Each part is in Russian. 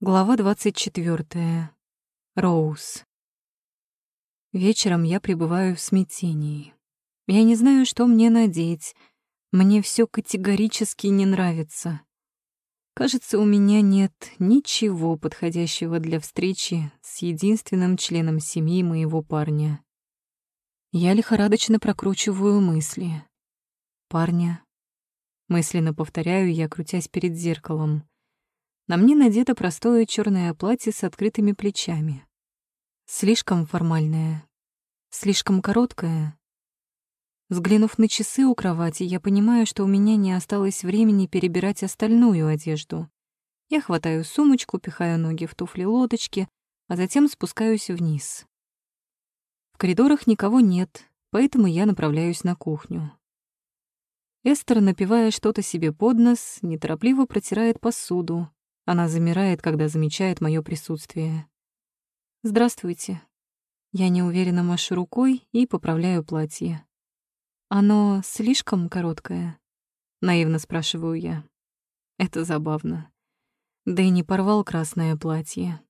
Глава 24. Роуз. Вечером я пребываю в смятении. Я не знаю, что мне надеть. Мне все категорически не нравится. Кажется, у меня нет ничего подходящего для встречи с единственным членом семьи моего парня. Я лихорадочно прокручиваю мысли. Парня. Мысленно повторяю я, крутясь перед зеркалом. На мне надето простое черное платье с открытыми плечами. Слишком формальное, слишком короткое. Взглянув на часы у кровати, я понимаю, что у меня не осталось времени перебирать остальную одежду. Я хватаю сумочку, пихаю ноги в туфли-лодочки, а затем спускаюсь вниз. В коридорах никого нет, поэтому я направляюсь на кухню. Эстер, напивая что-то себе под нос, неторопливо протирает посуду, она замирает, когда замечает мое присутствие. «Здравствуйте». Я неуверенно машу рукой и поправляю платье. «Оно слишком короткое?» — наивно спрашиваю я. Это забавно. Дэнни порвал красное платье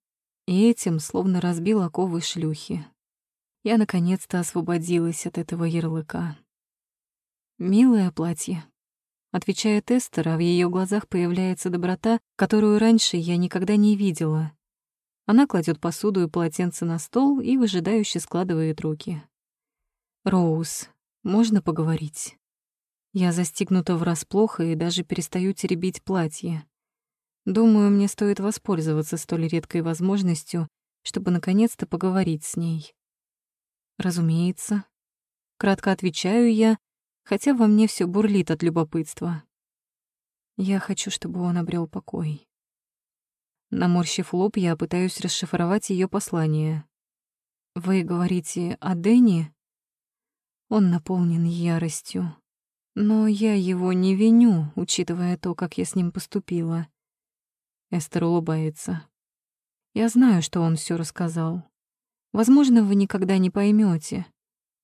и этим словно разбил оковы шлюхи. Я наконец-то освободилась от этого ярлыка. «Милое платье», Отвечает Эстер, а в ее глазах появляется доброта, которую раньше я никогда не видела. Она кладет посуду и полотенце на стол и выжидающе складывает руки. «Роуз, можно поговорить?» Я застигнута врасплох и даже перестаю теребить платье. Думаю, мне стоит воспользоваться столь редкой возможностью, чтобы наконец-то поговорить с ней. Разумеется. Кратко отвечаю я, хотя во мне все бурлит от любопытства. Я хочу, чтобы он обрел покой. Наморщив лоб, я пытаюсь расшифровать ее послание. «Вы говорите о Дэне?» Он наполнен яростью. Но я его не виню, учитывая то, как я с ним поступила. Эстер улыбается. Я знаю, что он все рассказал. Возможно, вы никогда не поймете,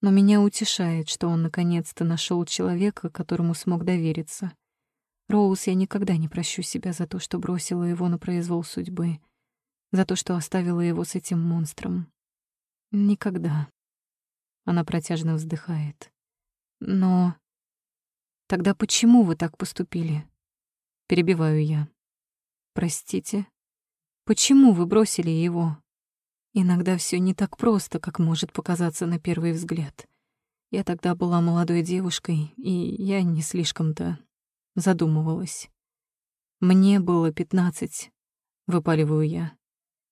но меня утешает, что он наконец-то нашел человека, которому смог довериться. Роуз, я никогда не прощу себя за то, что бросила его на произвол судьбы, за то, что оставила его с этим монстром. Никогда. Она протяжно вздыхает. Но тогда почему вы так поступили? Перебиваю я. Простите. Почему вы бросили его? Иногда все не так просто, как может показаться на первый взгляд. Я тогда была молодой девушкой, и я не слишком-то задумывалась. Мне было пятнадцать, выпаливаю я,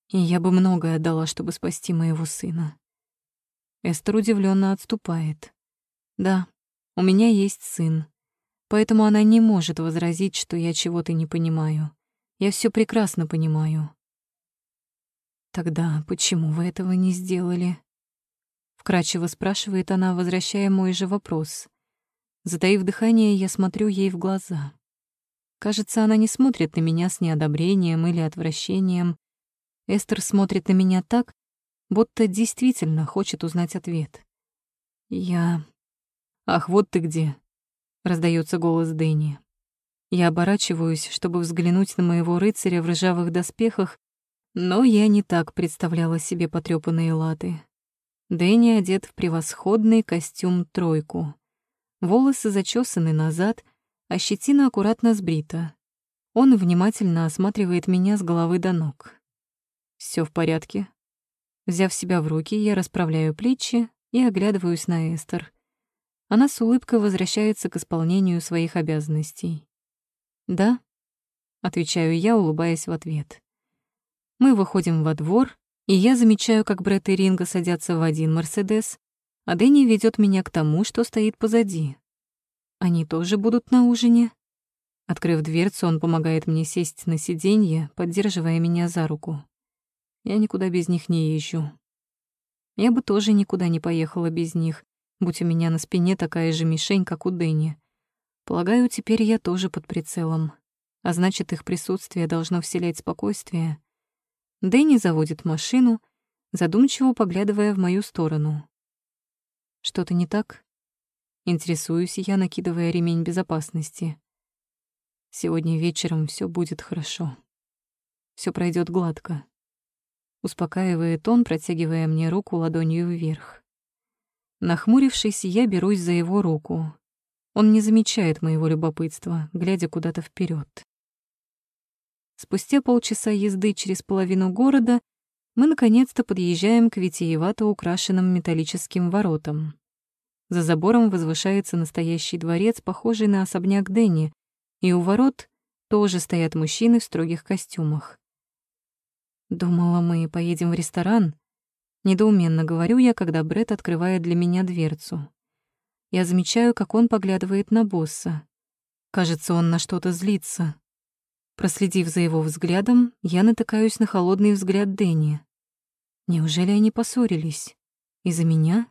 и я бы многое отдала, чтобы спасти моего сына. Эстер удивленно отступает. Да, у меня есть сын, поэтому она не может возразить, что я чего-то не понимаю. Я все прекрасно понимаю. Тогда почему вы этого не сделали? Вкратчиво спрашивает она, возвращая мой же вопрос. Затаив дыхание, я смотрю ей в глаза. Кажется, она не смотрит на меня с неодобрением или отвращением. Эстер смотрит на меня так, будто действительно хочет узнать ответ. Я... «Ах, вот ты где!» — раздается голос Дэнни. Я оборачиваюсь, чтобы взглянуть на моего рыцаря в ржавых доспехах, но я не так представляла себе потрёпанные латы. Дэнни одет в превосходный костюм-тройку. Волосы зачесаны назад, а щетина аккуратно сбрита. Он внимательно осматривает меня с головы до ног. Все в порядке?» Взяв себя в руки, я расправляю плечи и оглядываюсь на Эстер. Она с улыбкой возвращается к исполнению своих обязанностей. «Да», — отвечаю я, улыбаясь в ответ. Мы выходим во двор, и я замечаю, как Брэд и Ринго садятся в один «Мерседес», а Дэнни ведет меня к тому, что стоит позади. Они тоже будут на ужине? Открыв дверцу, он помогает мне сесть на сиденье, поддерживая меня за руку. Я никуда без них не езжу. Я бы тоже никуда не поехала без них, будь у меня на спине такая же мишень, как у Дэнни. Полагаю, теперь я тоже под прицелом, а значит, их присутствие должно вселять спокойствие Дэнни заводит машину, задумчиво поглядывая в мою сторону. Что-то не так? Интересуюсь я, накидывая ремень безопасности. Сегодня вечером все будет хорошо. все пройдет гладко. Успокаивает он, протягивая мне руку ладонью вверх. Нахмурившись, я берусь за его руку. Он не замечает моего любопытства, глядя куда-то вперед. Спустя полчаса езды через половину города мы наконец-то подъезжаем к витиевато украшенным металлическим воротам. За забором возвышается настоящий дворец, похожий на особняк Дэнни, и у ворот тоже стоят мужчины в строгих костюмах. Думала, мы поедем в ресторан. Недоуменно говорю я, когда Бред открывает для меня дверцу. Я замечаю, как он поглядывает на босса. Кажется, он на что-то злится. Проследив за его взглядом, я натыкаюсь на холодный взгляд Дэнни. Неужели они поссорились? Из-за меня?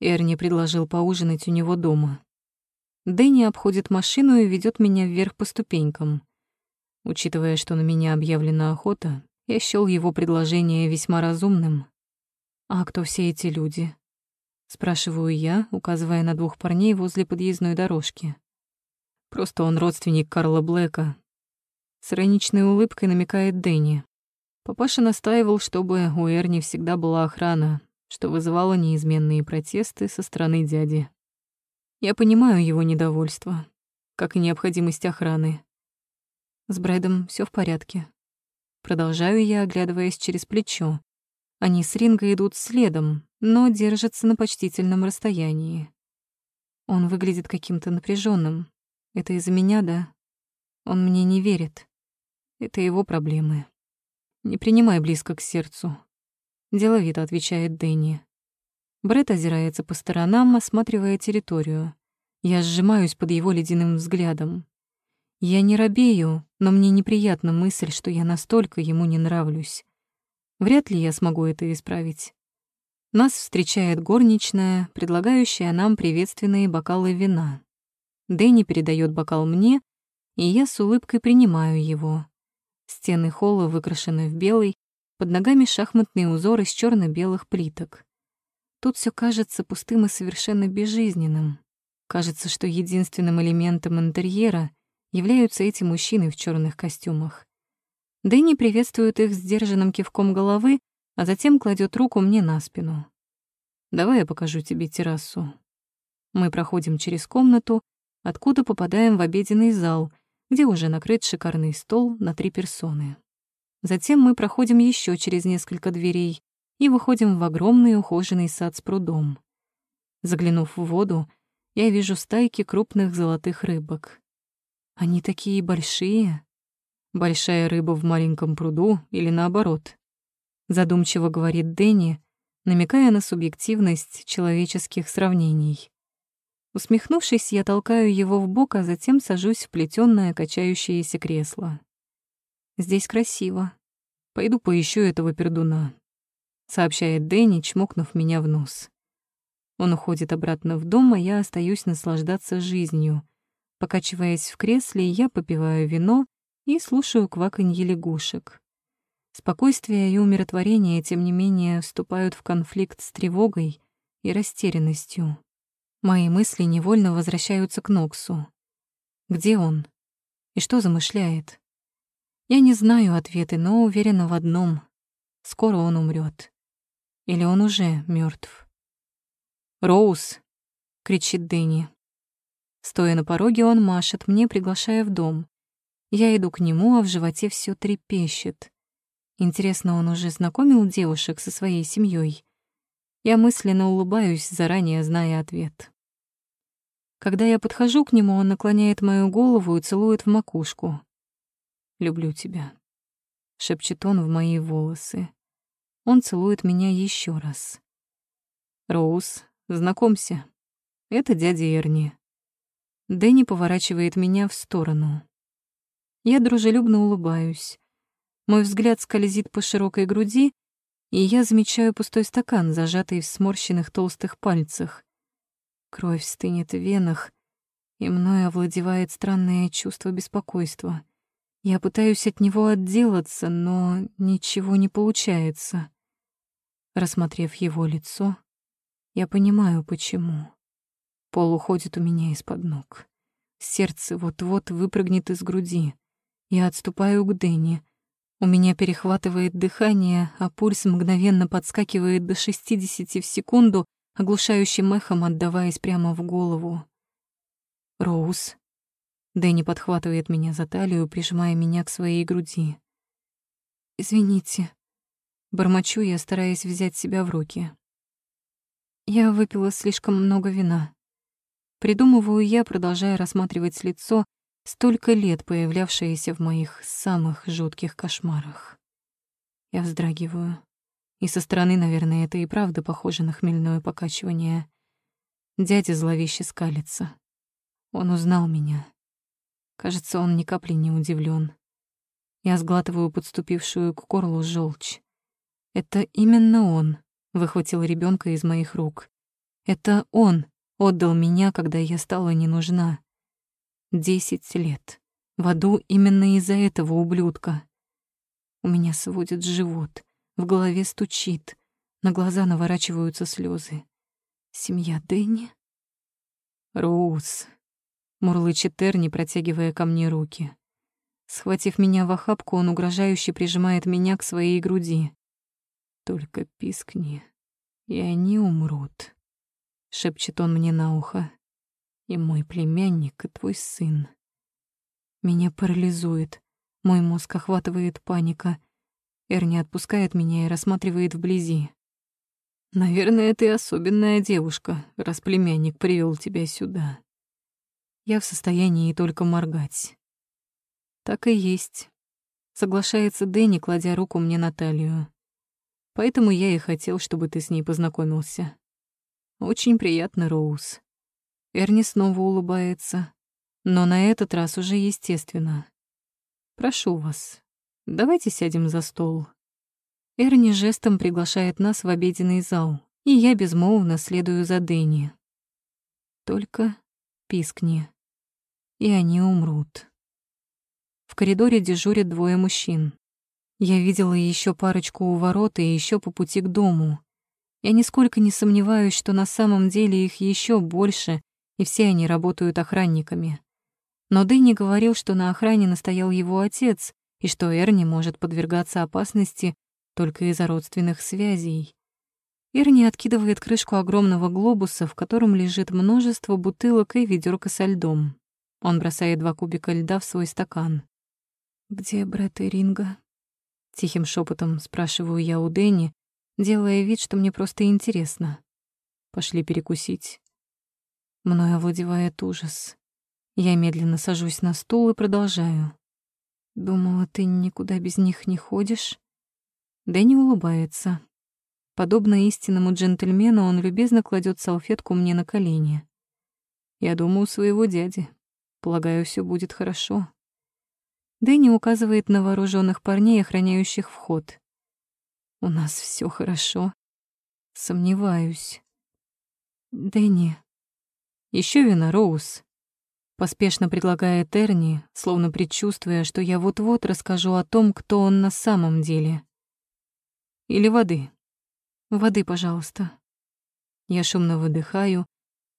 Эрни предложил поужинать у него дома. Дэнни обходит машину и ведет меня вверх по ступенькам. Учитывая, что на меня объявлена охота, я счёл его предложение весьма разумным. «А кто все эти люди?» Спрашиваю я, указывая на двух парней возле подъездной дорожки. Просто он родственник Карла Блэка, с ироничной улыбкой намекает Дэнни. Папаша настаивал, чтобы у Эрни всегда была охрана, что вызывало неизменные протесты со стороны дяди. Я понимаю его недовольство, как и необходимость охраны. С Брэдом все в порядке. Продолжаю я, оглядываясь через плечо. Они с Ринго идут следом, но держатся на почтительном расстоянии. Он выглядит каким-то напряженным. Это из-за меня, да? Он мне не верит. Это его проблемы. Не принимай близко к сердцу. Деловито отвечает Дэнни. Бред озирается по сторонам, осматривая территорию. Я сжимаюсь под его ледяным взглядом. Я не робею, но мне неприятна мысль, что я настолько ему не нравлюсь. Вряд ли я смогу это исправить. Нас встречает горничная, предлагающая нам приветственные бокалы вина. Дэнни передает бокал мне, и я с улыбкой принимаю его. Стены холла выкрашены в белый, под ногами шахматные узоры из черно белых плиток. Тут все кажется пустым и совершенно безжизненным. Кажется, что единственным элементом интерьера являются эти мужчины в черных костюмах. Дэнни приветствует их сдержанным кивком головы, а затем кладет руку мне на спину. «Давай я покажу тебе террасу». Мы проходим через комнату, откуда попадаем в обеденный зал, где уже накрыт шикарный стол на три персоны. Затем мы проходим еще через несколько дверей и выходим в огромный ухоженный сад с прудом. Заглянув в воду, я вижу стайки крупных золотых рыбок. Они такие большие. Большая рыба в маленьком пруду или наоборот. Задумчиво говорит Дэнни, намекая на субъективность человеческих сравнений. Усмехнувшись, я толкаю его в бок, а затем сажусь в плетённое качающееся кресло. Здесь красиво. Пойду поищу этого пердуна, сообщает Дэнни, чмокнув меня в нос. Он уходит обратно в дом, а я остаюсь наслаждаться жизнью. Покачиваясь в кресле, я попиваю вино и слушаю кваканье лягушек. Спокойствие и умиротворение, тем не менее, вступают в конфликт с тревогой и растерянностью. Мои мысли невольно возвращаются к Ноксу. Где он? И что замышляет? Я не знаю ответы, но уверена в одном. Скоро он умрет. Или он уже мертв. «Роуз!» — кричит Дэнни. Стоя на пороге, он машет мне, приглашая в дом. Я иду к нему, а в животе все трепещет. Интересно, он уже знакомил девушек со своей семьей? Я мысленно улыбаюсь, заранее зная ответ. Когда я подхожу к нему, он наклоняет мою голову и целует в макушку. «Люблю тебя», — шепчет он в мои волосы. Он целует меня еще раз. «Роуз, знакомься, это дядя Эрни». Дэнни поворачивает меня в сторону. Я дружелюбно улыбаюсь. Мой взгляд скользит по широкой груди, и я замечаю пустой стакан, зажатый в сморщенных толстых пальцах. Кровь стынет в венах, и мною овладевает странное чувство беспокойства. Я пытаюсь от него отделаться, но ничего не получается. Рассмотрев его лицо, я понимаю, почему. Пол уходит у меня из-под ног. Сердце вот-вот выпрыгнет из груди. Я отступаю к Дэнни, У меня перехватывает дыхание, а пульс мгновенно подскакивает до 60 в секунду, оглушающим эхом отдаваясь прямо в голову. «Роуз». Дэнни подхватывает меня за талию, прижимая меня к своей груди. «Извините». Бормочу я, стараясь взять себя в руки. Я выпила слишком много вина. Придумываю я, продолжая рассматривать лицо, столько лет появлявшееся в моих самых жутких кошмарах. Я вздрагиваю. И со стороны, наверное, это и правда похоже на хмельное покачивание. Дядя зловеще скалится. Он узнал меня. Кажется, он ни капли не удивлен. Я сглатываю подступившую к горлу желчь. Это именно он выхватил ребенка из моих рук. Это он отдал меня, когда я стала не нужна. Десять лет. В аду именно из-за этого ублюдка. У меня сводит живот, в голове стучит, на глаза наворачиваются слезы. Семья Дэнни? Роуз. Мурлычет Терни, протягивая ко мне руки. Схватив меня в охапку, он угрожающе прижимает меня к своей груди. Только пискни, и они умрут, шепчет он мне на ухо и мой племянник, и твой сын. Меня парализует, мой мозг охватывает паника. Эрни отпускает меня и рассматривает вблизи. «Наверное, ты особенная девушка, раз племянник привел тебя сюда. Я в состоянии только моргать». «Так и есть», — соглашается Дэнни, кладя руку мне на талию. «Поэтому я и хотел, чтобы ты с ней познакомился. Очень приятно, Роуз». Эрни снова улыбается, но на этот раз уже естественно. «Прошу вас, давайте сядем за стол». Эрни жестом приглашает нас в обеденный зал, и я безмолвно следую за Дэнни. Только пискни, и они умрут. В коридоре дежурят двое мужчин. Я видела еще парочку у ворот и еще по пути к дому. Я нисколько не сомневаюсь, что на самом деле их еще больше, и все они работают охранниками. Но Дэнни говорил, что на охране настоял его отец, и что Эрни может подвергаться опасности только из-за родственных связей. Эрни откидывает крышку огромного глобуса, в котором лежит множество бутылок и ведерко со льдом. Он бросает два кубика льда в свой стакан. «Где Брэд и Ринга?» Тихим шепотом спрашиваю я у Дэнни, делая вид, что мне просто интересно. «Пошли перекусить». Мною овладевает ужас. Я медленно сажусь на стул и продолжаю. «Думала, ты никуда без них не ходишь?» Дэнни улыбается. Подобно истинному джентльмену, он любезно кладет салфетку мне на колени. «Я думаю, у своего дяди. Полагаю, все будет хорошо». Дэнни указывает на вооруженных парней, охраняющих вход. «У нас все хорошо». Сомневаюсь. «Дэнни, еще вина, Роуз?» Поспешно предлагает Эрни, словно предчувствуя, что я вот-вот расскажу о том, кто он на самом деле. «Или воды?» «Воды, пожалуйста». Я шумно выдыхаю,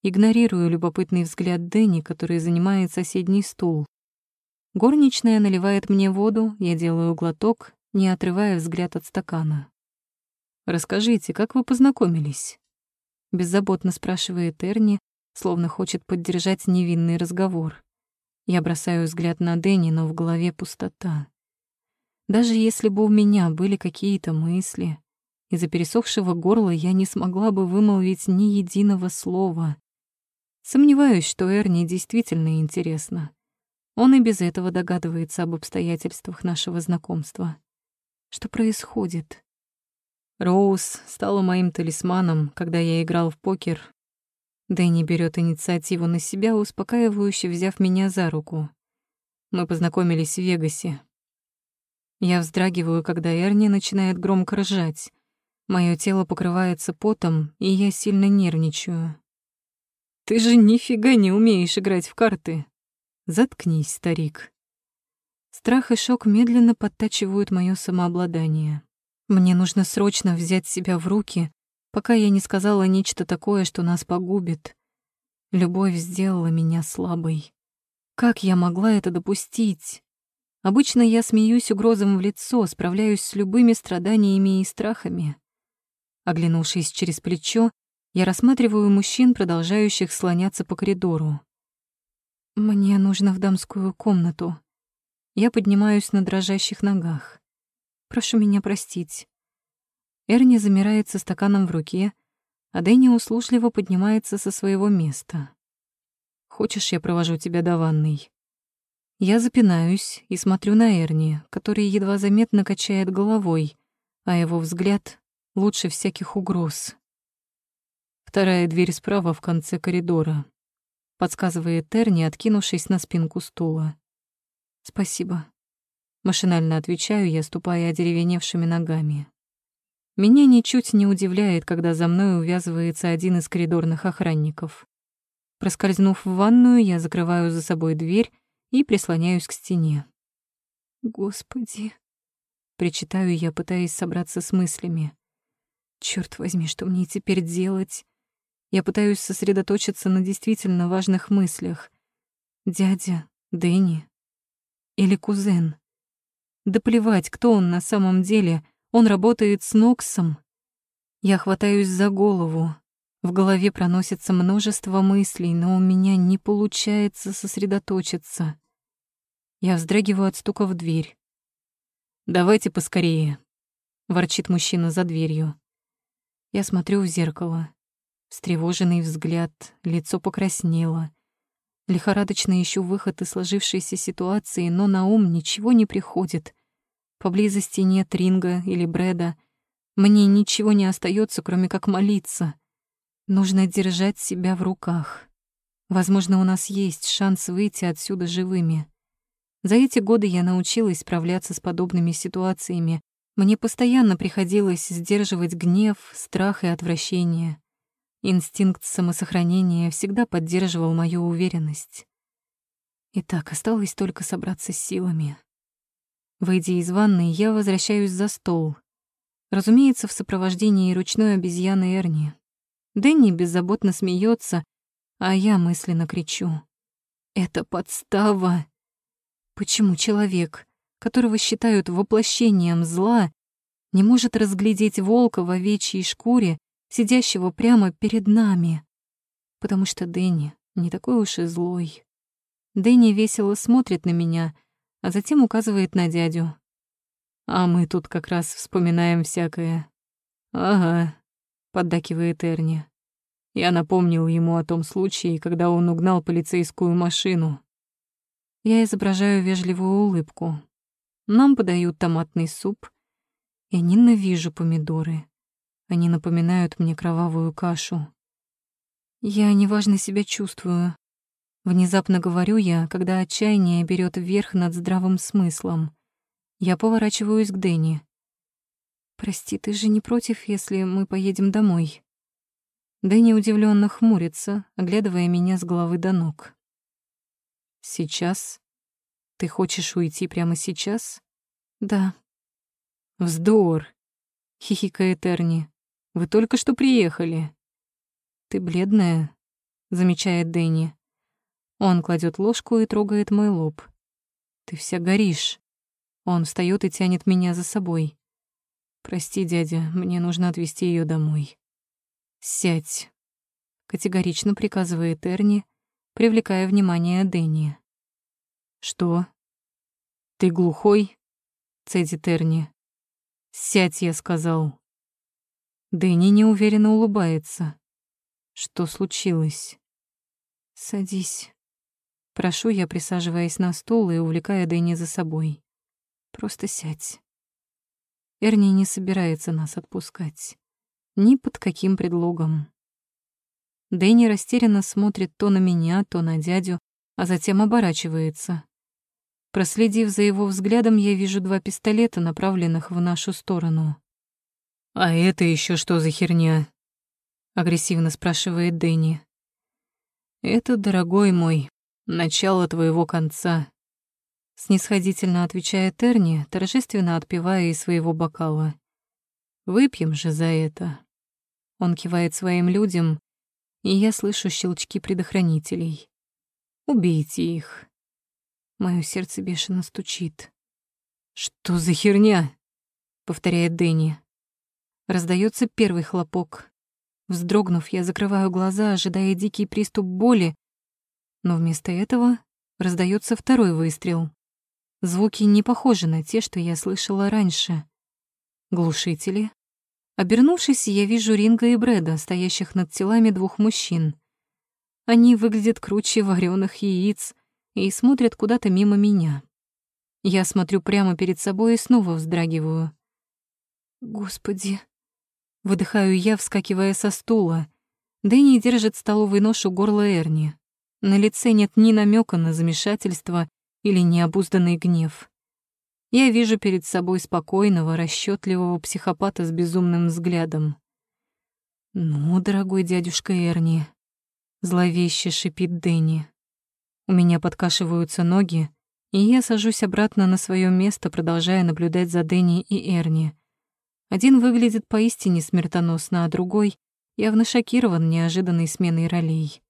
игнорирую любопытный взгляд Дэнни, который занимает соседний стул. Горничная наливает мне воду, я делаю глоток, не отрывая взгляд от стакана. «Расскажите, как вы познакомились?» Беззаботно спрашивает Эрни, словно хочет поддержать невинный разговор. Я бросаю взгляд на Дэнни, но в голове пустота. Даже если бы у меня были какие-то мысли, из-за пересохшего горла я не смогла бы вымолвить ни единого слова. Сомневаюсь, что Эрни действительно интересно. Он и без этого догадывается об обстоятельствах нашего знакомства. Что происходит? Роуз стала моим талисманом, когда я играл в покер Дэнни берет инициативу на себя, успокаивающе взяв меня за руку. Мы познакомились в Вегасе. Я вздрагиваю, когда Эрни начинает громко ржать. Моё тело покрывается потом, и я сильно нервничаю. «Ты же нифига не умеешь играть в карты!» «Заткнись, старик!» Страх и шок медленно подтачивают моё самообладание. Мне нужно срочно взять себя в руки пока я не сказала нечто такое, что нас погубит. Любовь сделала меня слабой. Как я могла это допустить? Обычно я смеюсь угрозам в лицо, справляюсь с любыми страданиями и страхами. Оглянувшись через плечо, я рассматриваю мужчин, продолжающих слоняться по коридору. Мне нужно в дамскую комнату. Я поднимаюсь на дрожащих ногах. Прошу меня простить. Эрни замирает со стаканом в руке, а Дэнни услужливо поднимается со своего места. «Хочешь, я провожу тебя до ванной?» Я запинаюсь и смотрю на Эрни, который едва заметно качает головой, а его взгляд лучше всяких угроз. Вторая дверь справа в конце коридора. Подсказывает Эрни, откинувшись на спинку стула. «Спасибо». Машинально отвечаю я, ступая одеревеневшими ногами. Меня ничуть не удивляет, когда за мной увязывается один из коридорных охранников. Проскользнув в ванную, я закрываю за собой дверь и прислоняюсь к стене. «Господи!» — причитаю я, пытаясь собраться с мыслями. Черт возьми, что мне теперь делать? Я пытаюсь сосредоточиться на действительно важных мыслях. Дядя, Дэнни или кузен? Да плевать, кто он на самом деле. Он работает с Ноксом. Я хватаюсь за голову. В голове проносится множество мыслей, но у меня не получается сосредоточиться. Я вздрагиваю от стука в дверь. «Давайте поскорее», — ворчит мужчина за дверью. Я смотрю в зеркало. Встревоженный взгляд, лицо покраснело. Лихорадочно ищу выход из сложившейся ситуации, но на ум ничего не приходит. Поблизости нет Ринга или Брэда. Мне ничего не остается, кроме как молиться. Нужно держать себя в руках. Возможно, у нас есть шанс выйти отсюда живыми. За эти годы я научилась справляться с подобными ситуациями, мне постоянно приходилось сдерживать гнев, страх и отвращение. Инстинкт самосохранения всегда поддерживал мою уверенность. Итак, осталось только собраться с силами. Выйдя из ванной, я возвращаюсь за стол. Разумеется, в сопровождении ручной обезьяны Эрни. Дэнни беззаботно смеется, а я мысленно кричу. «Это подстава!» Почему человек, которого считают воплощением зла, не может разглядеть волка в овечьей шкуре, сидящего прямо перед нами. Потому что Дэнни не такой уж и злой. Дэнни весело смотрит на меня, а затем указывает на дядю. А мы тут как раз вспоминаем всякое. «Ага», — поддакивает Эрни. Я напомнил ему о том случае, когда он угнал полицейскую машину. Я изображаю вежливую улыбку. Нам подают томатный суп. Я ненавижу помидоры. Они напоминают мне кровавую кашу. Я неважно себя чувствую. Внезапно говорю я, когда отчаяние берет вверх над здравым смыслом. Я поворачиваюсь к Дэнни. «Прости, ты же не против, если мы поедем домой?» Дэнни удивленно хмурится, оглядывая меня с головы до ног. «Сейчас?» Ты хочешь уйти прямо сейчас? Да. Вздор, хихикает Эрни. Вы только что приехали. Ты бледная, замечает Дэнни. Он кладет ложку и трогает мой лоб. Ты вся горишь. Он встает и тянет меня за собой. Прости, дядя, мне нужно отвезти ее домой. Сядь, категорично приказывает Эрни, привлекая внимание Дэнни. «Что?» «Ты глухой?» — цедит Эрни. «Сядь», — я сказал. Дэнни неуверенно улыбается. «Что случилось?» «Садись». Прошу я, присаживаясь на стул и увлекая Дэнни за собой. «Просто сядь». Эрни не собирается нас отпускать. Ни под каким предлогом. Дэнни растерянно смотрит то на меня, то на дядю, а затем оборачивается. Проследив за его взглядом, я вижу два пистолета, направленных в нашу сторону. «А это еще что за херня?» — агрессивно спрашивает Дэнни. «Это, дорогой мой, начало твоего конца», — снисходительно отвечает Эрни, торжественно отпивая из своего бокала. «Выпьем же за это». Он кивает своим людям, и я слышу щелчки предохранителей. «Убейте их». Моё сердце бешено стучит. «Что за херня?» — повторяет Дэнни. Раздается первый хлопок. Вздрогнув, я закрываю глаза, ожидая дикий приступ боли, но вместо этого раздается второй выстрел. Звуки не похожи на те, что я слышала раньше. Глушители. Обернувшись, я вижу Ринга и Брэда, стоящих над телами двух мужчин. Они выглядят круче вареных яиц и смотрят куда-то мимо меня. Я смотрю прямо перед собой и снова вздрагиваю. «Господи!» Выдыхаю я, вскакивая со стула. Дэнни держит столовый нож у горла Эрни. На лице нет ни намека на замешательство или необузданный гнев. Я вижу перед собой спокойного, расчетливого психопата с безумным взглядом. «Ну, дорогой дядюшка Эрни», — зловеще шипит Дэнни. У меня подкашиваются ноги, и я сажусь обратно на свое место, продолжая наблюдать за Дэнни и Эрни. Один выглядит поистине смертоносно, а другой явно шокирован неожиданной сменой ролей.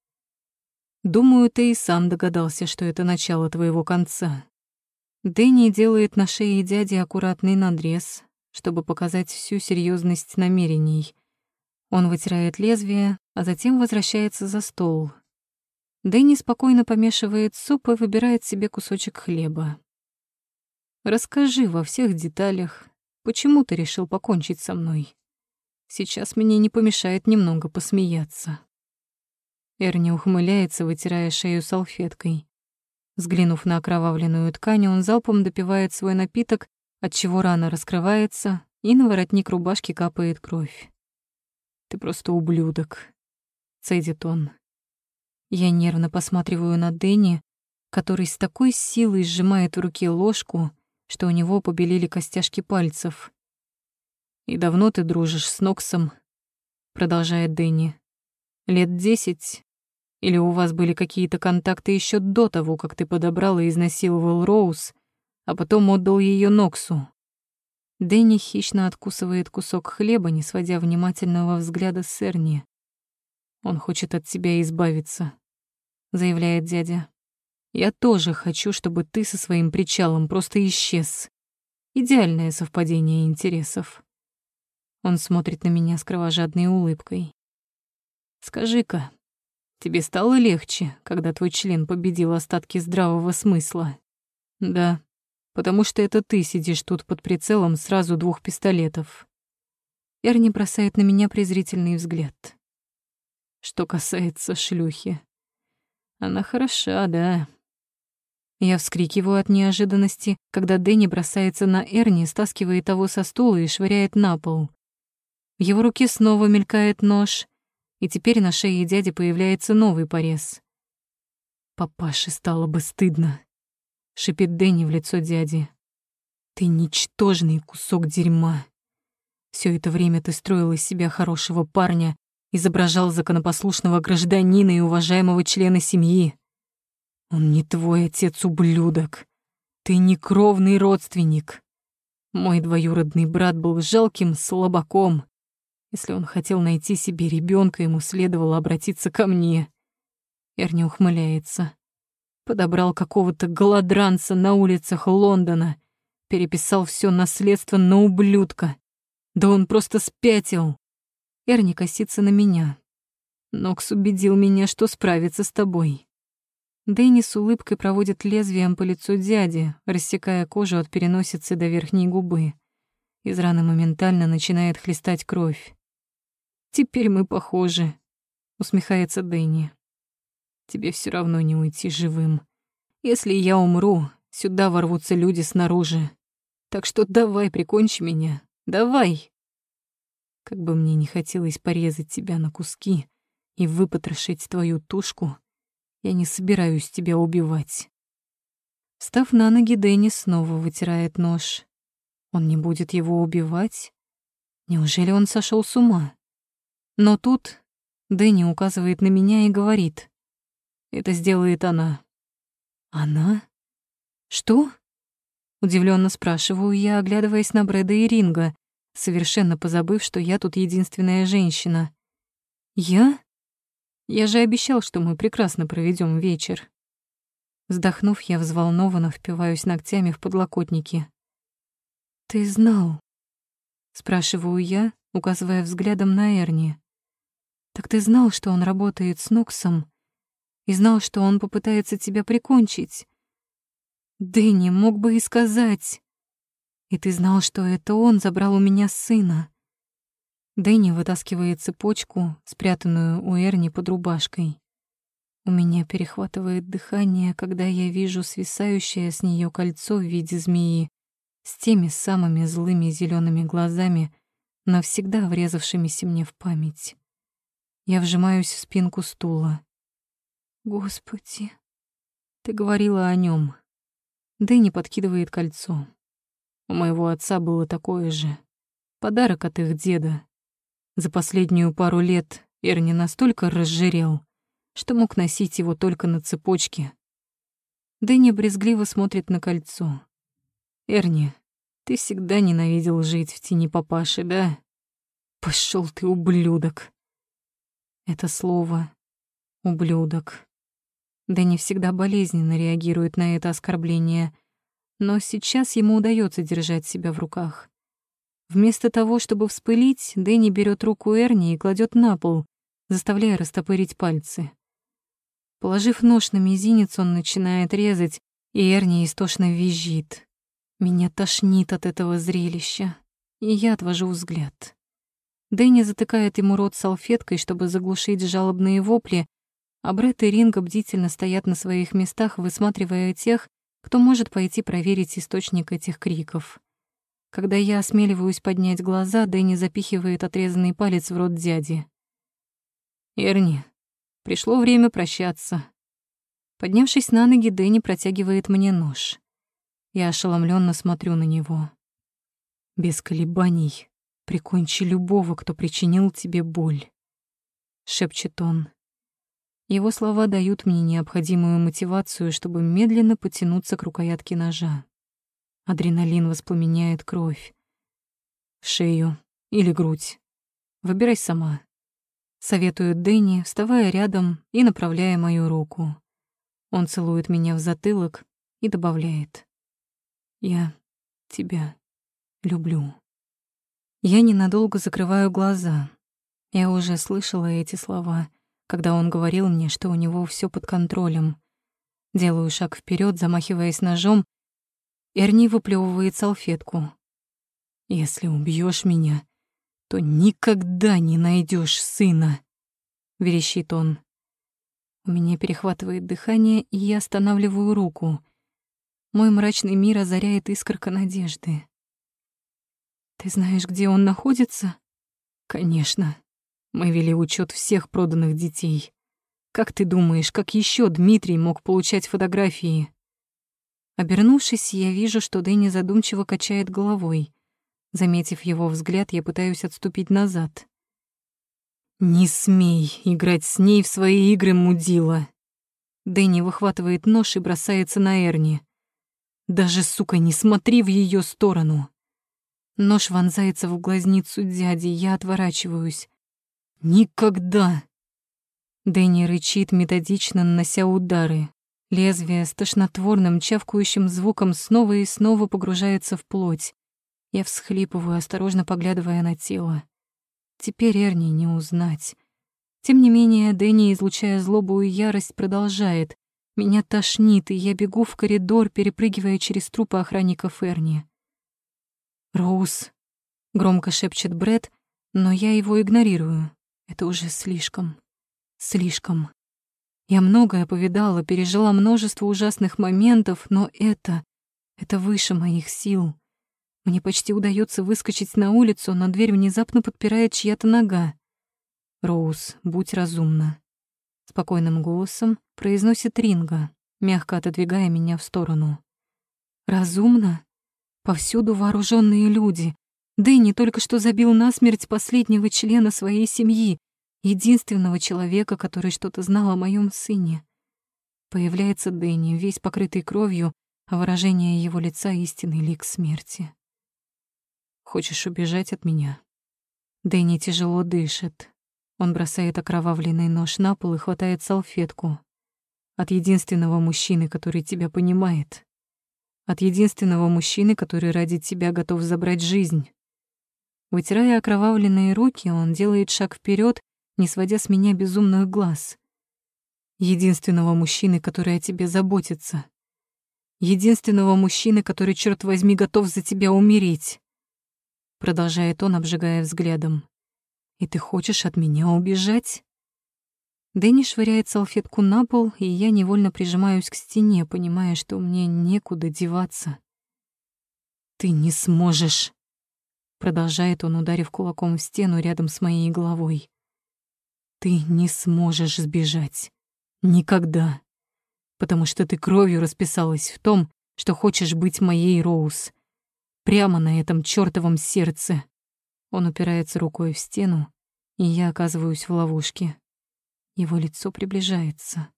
Думаю, ты и сам догадался, что это начало твоего конца. Дэнни делает на шее дяди аккуратный надрез, чтобы показать всю серьезность намерений. Он вытирает лезвие, а затем возвращается за стол. Дэнни спокойно помешивает суп и выбирает себе кусочек хлеба. «Расскажи во всех деталях, почему ты решил покончить со мной. Сейчас мне не помешает немного посмеяться». Эрни ухмыляется, вытирая шею салфеткой. Взглянув на окровавленную ткань, он залпом допивает свой напиток, отчего рана раскрывается, и на воротник рубашки капает кровь. «Ты просто ублюдок», — цедит он. Я нервно посматриваю на Дэнни, который с такой силой сжимает в руке ложку, что у него побелели костяшки пальцев. «И давно ты дружишь с Ноксом?» — продолжает Дэнни. «Лет десять или у вас были какие-то контакты еще до того, как ты подобрал и изнасиловал Роуз, а потом отдал ее Ноксу?» Дэнни хищно откусывает кусок хлеба, не сводя внимательного взгляда с Эрни. «Он хочет от тебя избавиться», — заявляет дядя. «Я тоже хочу, чтобы ты со своим причалом просто исчез. Идеальное совпадение интересов». Он смотрит на меня с кровожадной улыбкой. «Скажи-ка, Тебе стало легче, когда твой член победил остатки здравого смысла? Да, потому что это ты сидишь тут под прицелом сразу двух пистолетов. Эрни бросает на меня презрительный взгляд. Что касается шлюхи. Она хороша, да. Я вскрикиваю от неожиданности, когда Дэнни бросается на Эрни, стаскивает его со стула и швыряет на пол. В его руке снова мелькает нож, и теперь на шее дяди появляется новый порез. «Папаше стало бы стыдно», — шипит Дэнни в лицо дяди. «Ты ничтожный кусок дерьма. Все это время ты строил из себя хорошего парня, изображал законопослушного гражданина и уважаемого члена семьи. Он не твой отец-ублюдок. Ты не кровный родственник. Мой двоюродный брат был жалким слабаком, если он хотел найти себе ребенка, ему следовало обратиться ко мне. Эрни ухмыляется. Подобрал какого-то голодранца на улицах Лондона, переписал все наследство на ублюдка. Да он просто спятил. Эрни косится на меня. Нокс убедил меня, что справится с тобой. Дэнни с улыбкой проводит лезвием по лицу дяди, рассекая кожу от переносицы до верхней губы. Из раны моментально начинает хлестать кровь. Теперь мы похожи, усмехается Дэнни. Тебе все равно не уйти живым. Если я умру, сюда ворвутся люди снаружи. Так что давай прикончи меня. Давай. Как бы мне не хотелось порезать тебя на куски и выпотрошить твою тушку, я не собираюсь тебя убивать. Встав на ноги, Дэнни снова вытирает нож. Он не будет его убивать? Неужели он сошел с ума? Но тут Дэнни указывает на меня и говорит. Это сделает она. Она? Что? Удивленно спрашиваю я, оглядываясь на Брэда и Ринга, совершенно позабыв, что я тут единственная женщина. Я? Я же обещал, что мы прекрасно проведем вечер. Вздохнув, я взволнованно впиваюсь ногтями в подлокотники. «Ты знал?» — спрашиваю я, указывая взглядом на Эрни. «Так ты знал, что он работает с Ноксом, и знал, что он попытается тебя прикончить? Дэнни мог бы и сказать. И ты знал, что это он забрал у меня сына». Дэнни вытаскивает цепочку, спрятанную у Эрни под рубашкой. У меня перехватывает дыхание, когда я вижу свисающее с нее кольцо в виде змеи с теми самыми злыми зелеными глазами, навсегда врезавшимися мне в память. Я вжимаюсь в спинку стула. «Господи, ты говорила о нем. Дэнни подкидывает кольцо. У моего отца было такое же. Подарок от их деда. За последнюю пару лет Эрни настолько разжирел, что мог носить его только на цепочке. Дэнни брезгливо смотрит на кольцо. «Эрни, ты всегда ненавидел жить в тени папаши, да? Пошел ты, ублюдок!» Это слово «ублюдок». Дэнни всегда болезненно реагирует на это оскорбление, но сейчас ему удается держать себя в руках. Вместо того, чтобы вспылить, Дэнни берет руку Эрни и кладет на пол, заставляя растопырить пальцы. Положив нож на мизинец, он начинает резать, и Эрни истошно визжит. Меня тошнит от этого зрелища, и я отвожу взгляд. Дэнни затыкает ему рот салфеткой, чтобы заглушить жалобные вопли, а Брэд и Ринга бдительно стоят на своих местах, высматривая тех, кто может пойти проверить источник этих криков. Когда я осмеливаюсь поднять глаза, Дэнни запихивает отрезанный палец в рот дяди. «Эрни, Пришло время прощаться. Поднявшись на ноги, Дэнни протягивает мне нож. Я ошеломленно смотрю на него. Без колебаний прикончи любого, кто причинил тебе боль, шепчет он. Его слова дают мне необходимую мотивацию, чтобы медленно потянуться к рукоятке ножа. Адреналин воспламеняет кровь. В шею или грудь. Выбирай сама. Советует Дэнни, вставая рядом и направляя мою руку. Он целует меня в затылок и добавляет. «Я тебя люблю». Я ненадолго закрываю глаза. Я уже слышала эти слова, когда он говорил мне, что у него все под контролем. Делаю шаг вперед, замахиваясь ножом. Эрни выплевывает салфетку. «Если убьешь меня, то никогда не найдешь сына», — верещит он. У меня перехватывает дыхание, и я останавливаю руку. Мой мрачный мир озаряет искорка надежды. «Ты знаешь, где он находится?» «Конечно. Мы вели учет всех проданных детей. Как ты думаешь, как еще Дмитрий мог получать фотографии?» Обернувшись, я вижу, что Дэнни задумчиво качает головой. Заметив его взгляд, я пытаюсь отступить назад. «Не смей играть с ней в свои игры, мудила!» Дэнни выхватывает нож и бросается на Эрни. «Даже, сука, не смотри в ее сторону!» Нож вонзается в глазницу дяди, я отворачиваюсь. «Никогда!» Дэнни рычит, методично нанося удары. Лезвие с тошнотворным чавкающим звуком снова и снова погружается в плоть. Я всхлипываю, осторожно поглядывая на тело. Теперь Эрни не узнать. Тем не менее, Дэнни, излучая злобу и ярость, продолжает. Меня тошнит, и я бегу в коридор, перепрыгивая через трупы охранников Эрни. «Роуз», — громко шепчет Бред, но я его игнорирую. Это уже слишком. Слишком. Я многое повидала, пережила множество ужасных моментов, но это... это выше моих сил. Мне почти удается выскочить на улицу, но дверь внезапно подпирает чья-то нога. «Роуз, будь разумна», — спокойным голосом произносит Ринга, мягко отодвигая меня в сторону. «Разумно? Повсюду вооруженные люди. Дэнни только что забил насмерть последнего члена своей семьи, единственного человека, который что-то знал о моем сыне. Появляется Дэнни, весь покрытый кровью, а выражение его лица — истинный лик смерти. Хочешь убежать от меня?» Дэнни тяжело дышит. Он бросает окровавленный нож на пол и хватает салфетку. От единственного мужчины, который тебя понимает. От единственного мужчины, который ради тебя готов забрать жизнь. Вытирая окровавленные руки, он делает шаг вперед, не сводя с меня безумных глаз. Единственного мужчины, который о тебе заботится. Единственного мужчины, который, черт возьми, готов за тебя умереть. Продолжает он, обжигая взглядом. И ты хочешь от меня убежать? Дэнни швыряет салфетку на пол, и я невольно прижимаюсь к стене, понимая, что мне некуда деваться. «Ты не сможешь!» Продолжает он, ударив кулаком в стену рядом с моей головой. «Ты не сможешь сбежать. Никогда. Потому что ты кровью расписалась в том, что хочешь быть моей Роуз. Прямо на этом чёртовом сердце. Он упирается рукой в стену, и я оказываюсь в ловушке. Его лицо приближается.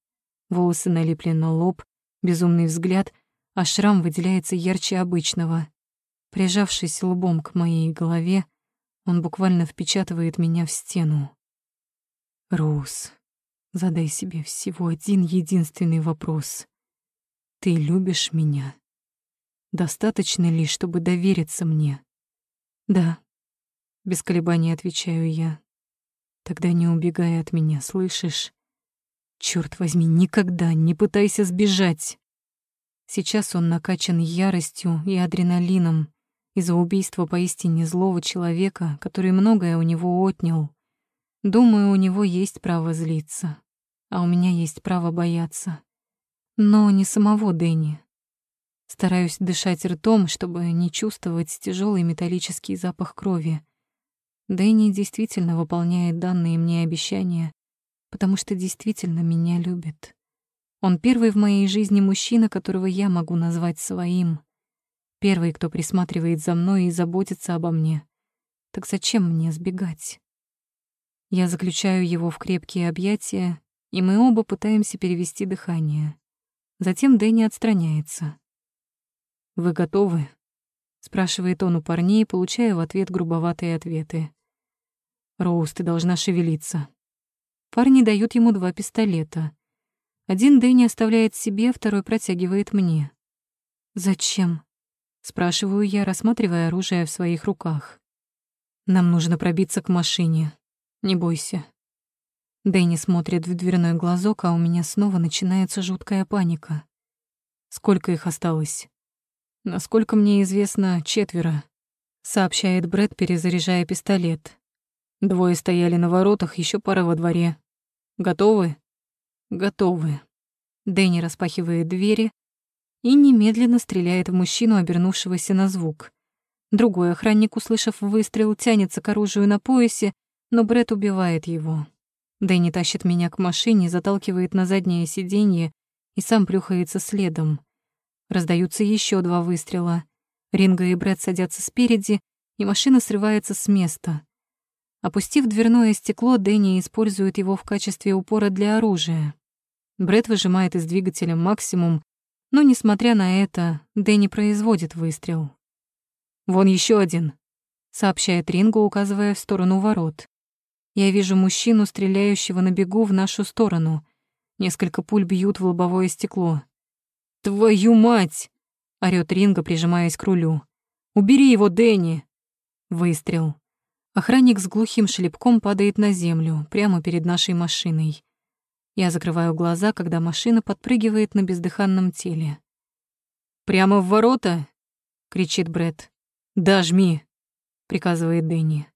Волосы налипли на лоб, безумный взгляд, а шрам выделяется ярче обычного. Прижавшись лбом к моей голове, он буквально впечатывает меня в стену. Роуз, Задай себе всего один единственный вопрос. Ты любишь меня? Достаточно ли, чтобы довериться мне? Да. Без колебаний отвечаю я. Тогда не убегай от меня, слышишь? Черт возьми, никогда не пытайся сбежать. Сейчас он накачан яростью и адреналином из-за убийства поистине злого человека, который многое у него отнял. Думаю, у него есть право злиться, а у меня есть право бояться. Но не самого Дэнни. Стараюсь дышать ртом, чтобы не чувствовать тяжелый металлический запах крови. Дэнни действительно выполняет данные мне обещания, потому что действительно меня любит. Он первый в моей жизни мужчина, которого я могу назвать своим. Первый, кто присматривает за мной и заботится обо мне. Так зачем мне сбегать? Я заключаю его в крепкие объятия, и мы оба пытаемся перевести дыхание. Затем Дэнни отстраняется. «Вы готовы?» — спрашивает он у парней, получая в ответ грубоватые ответы. «Роуз, ты должна шевелиться». Парни дают ему два пистолета. Один Дэнни оставляет себе, второй протягивает мне. «Зачем?» — спрашиваю я, рассматривая оружие в своих руках. «Нам нужно пробиться к машине. Не бойся. Дэнни смотрит в дверной глазок, а у меня снова начинается жуткая паника. Сколько их осталось? Насколько мне известно, четверо, сообщает Брэд, перезаряжая пистолет. Двое стояли на воротах, еще пара во дворе. Готовы? Готовы. Дэнни распахивает двери и немедленно стреляет в мужчину, обернувшегося на звук. Другой охранник, услышав выстрел, тянется к оружию на поясе, но Бред убивает его. Дэнни тащит меня к машине, заталкивает на заднее сиденье и сам плюхается следом. Раздаются еще два выстрела. Ринга и Бред садятся спереди, и машина срывается с места. Опустив дверное стекло, Дэнни использует его в качестве упора для оружия. Бред выжимает из двигателя максимум, но, несмотря на это, Дэнни производит выстрел. «Вон еще один», — сообщает Рингу, указывая в сторону ворот. Я вижу мужчину, стреляющего на бегу в нашу сторону. Несколько пуль бьют в лобовое стекло. «Твою мать!» — орёт Ринга, прижимаясь к рулю. «Убери его, Дэнни!» Выстрел. Охранник с глухим шлепком падает на землю, прямо перед нашей машиной. Я закрываю глаза, когда машина подпрыгивает на бездыханном теле. «Прямо в ворота?» — кричит Бред. «Да, жми!» — приказывает Дэнни.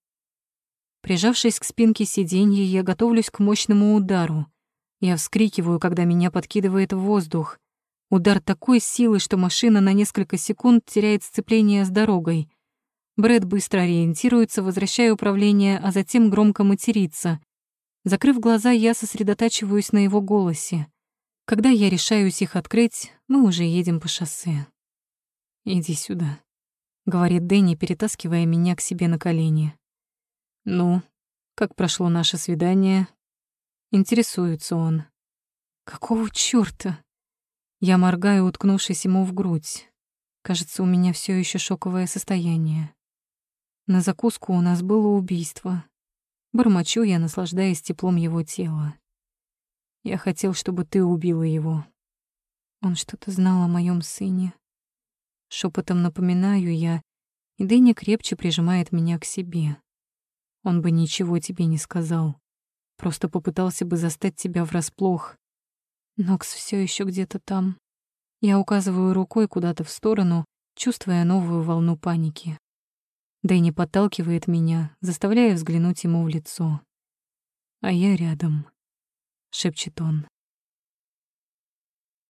Прижавшись к спинке сиденья, я готовлюсь к мощному удару. Я вскрикиваю, когда меня подкидывает в воздух. Удар такой силы, что машина на несколько секунд теряет сцепление с дорогой. Брэд быстро ориентируется, возвращая управление, а затем громко матерится. Закрыв глаза, я сосредотачиваюсь на его голосе. Когда я решаюсь их открыть, мы уже едем по шоссе. «Иди сюда», — говорит Дэнни, перетаскивая меня к себе на колени. «Ну, как прошло наше свидание?» Интересуется он. «Какого чёрта?» Я моргаю, уткнувшись ему в грудь. Кажется, у меня все еще шоковое состояние. На закуску у нас было убийство. Бормочу я, наслаждаясь теплом его тела. Я хотел, чтобы ты убила его. Он что-то знал о моем сыне. Шепотом напоминаю я, и Дэнни крепче прижимает меня к себе. Он бы ничего тебе не сказал. Просто попытался бы застать тебя врасплох. Нокс все еще где-то там. Я указываю рукой куда-то в сторону, чувствуя новую волну паники. Дэнни подталкивает меня, заставляя взглянуть ему в лицо. «А я рядом», — шепчет он.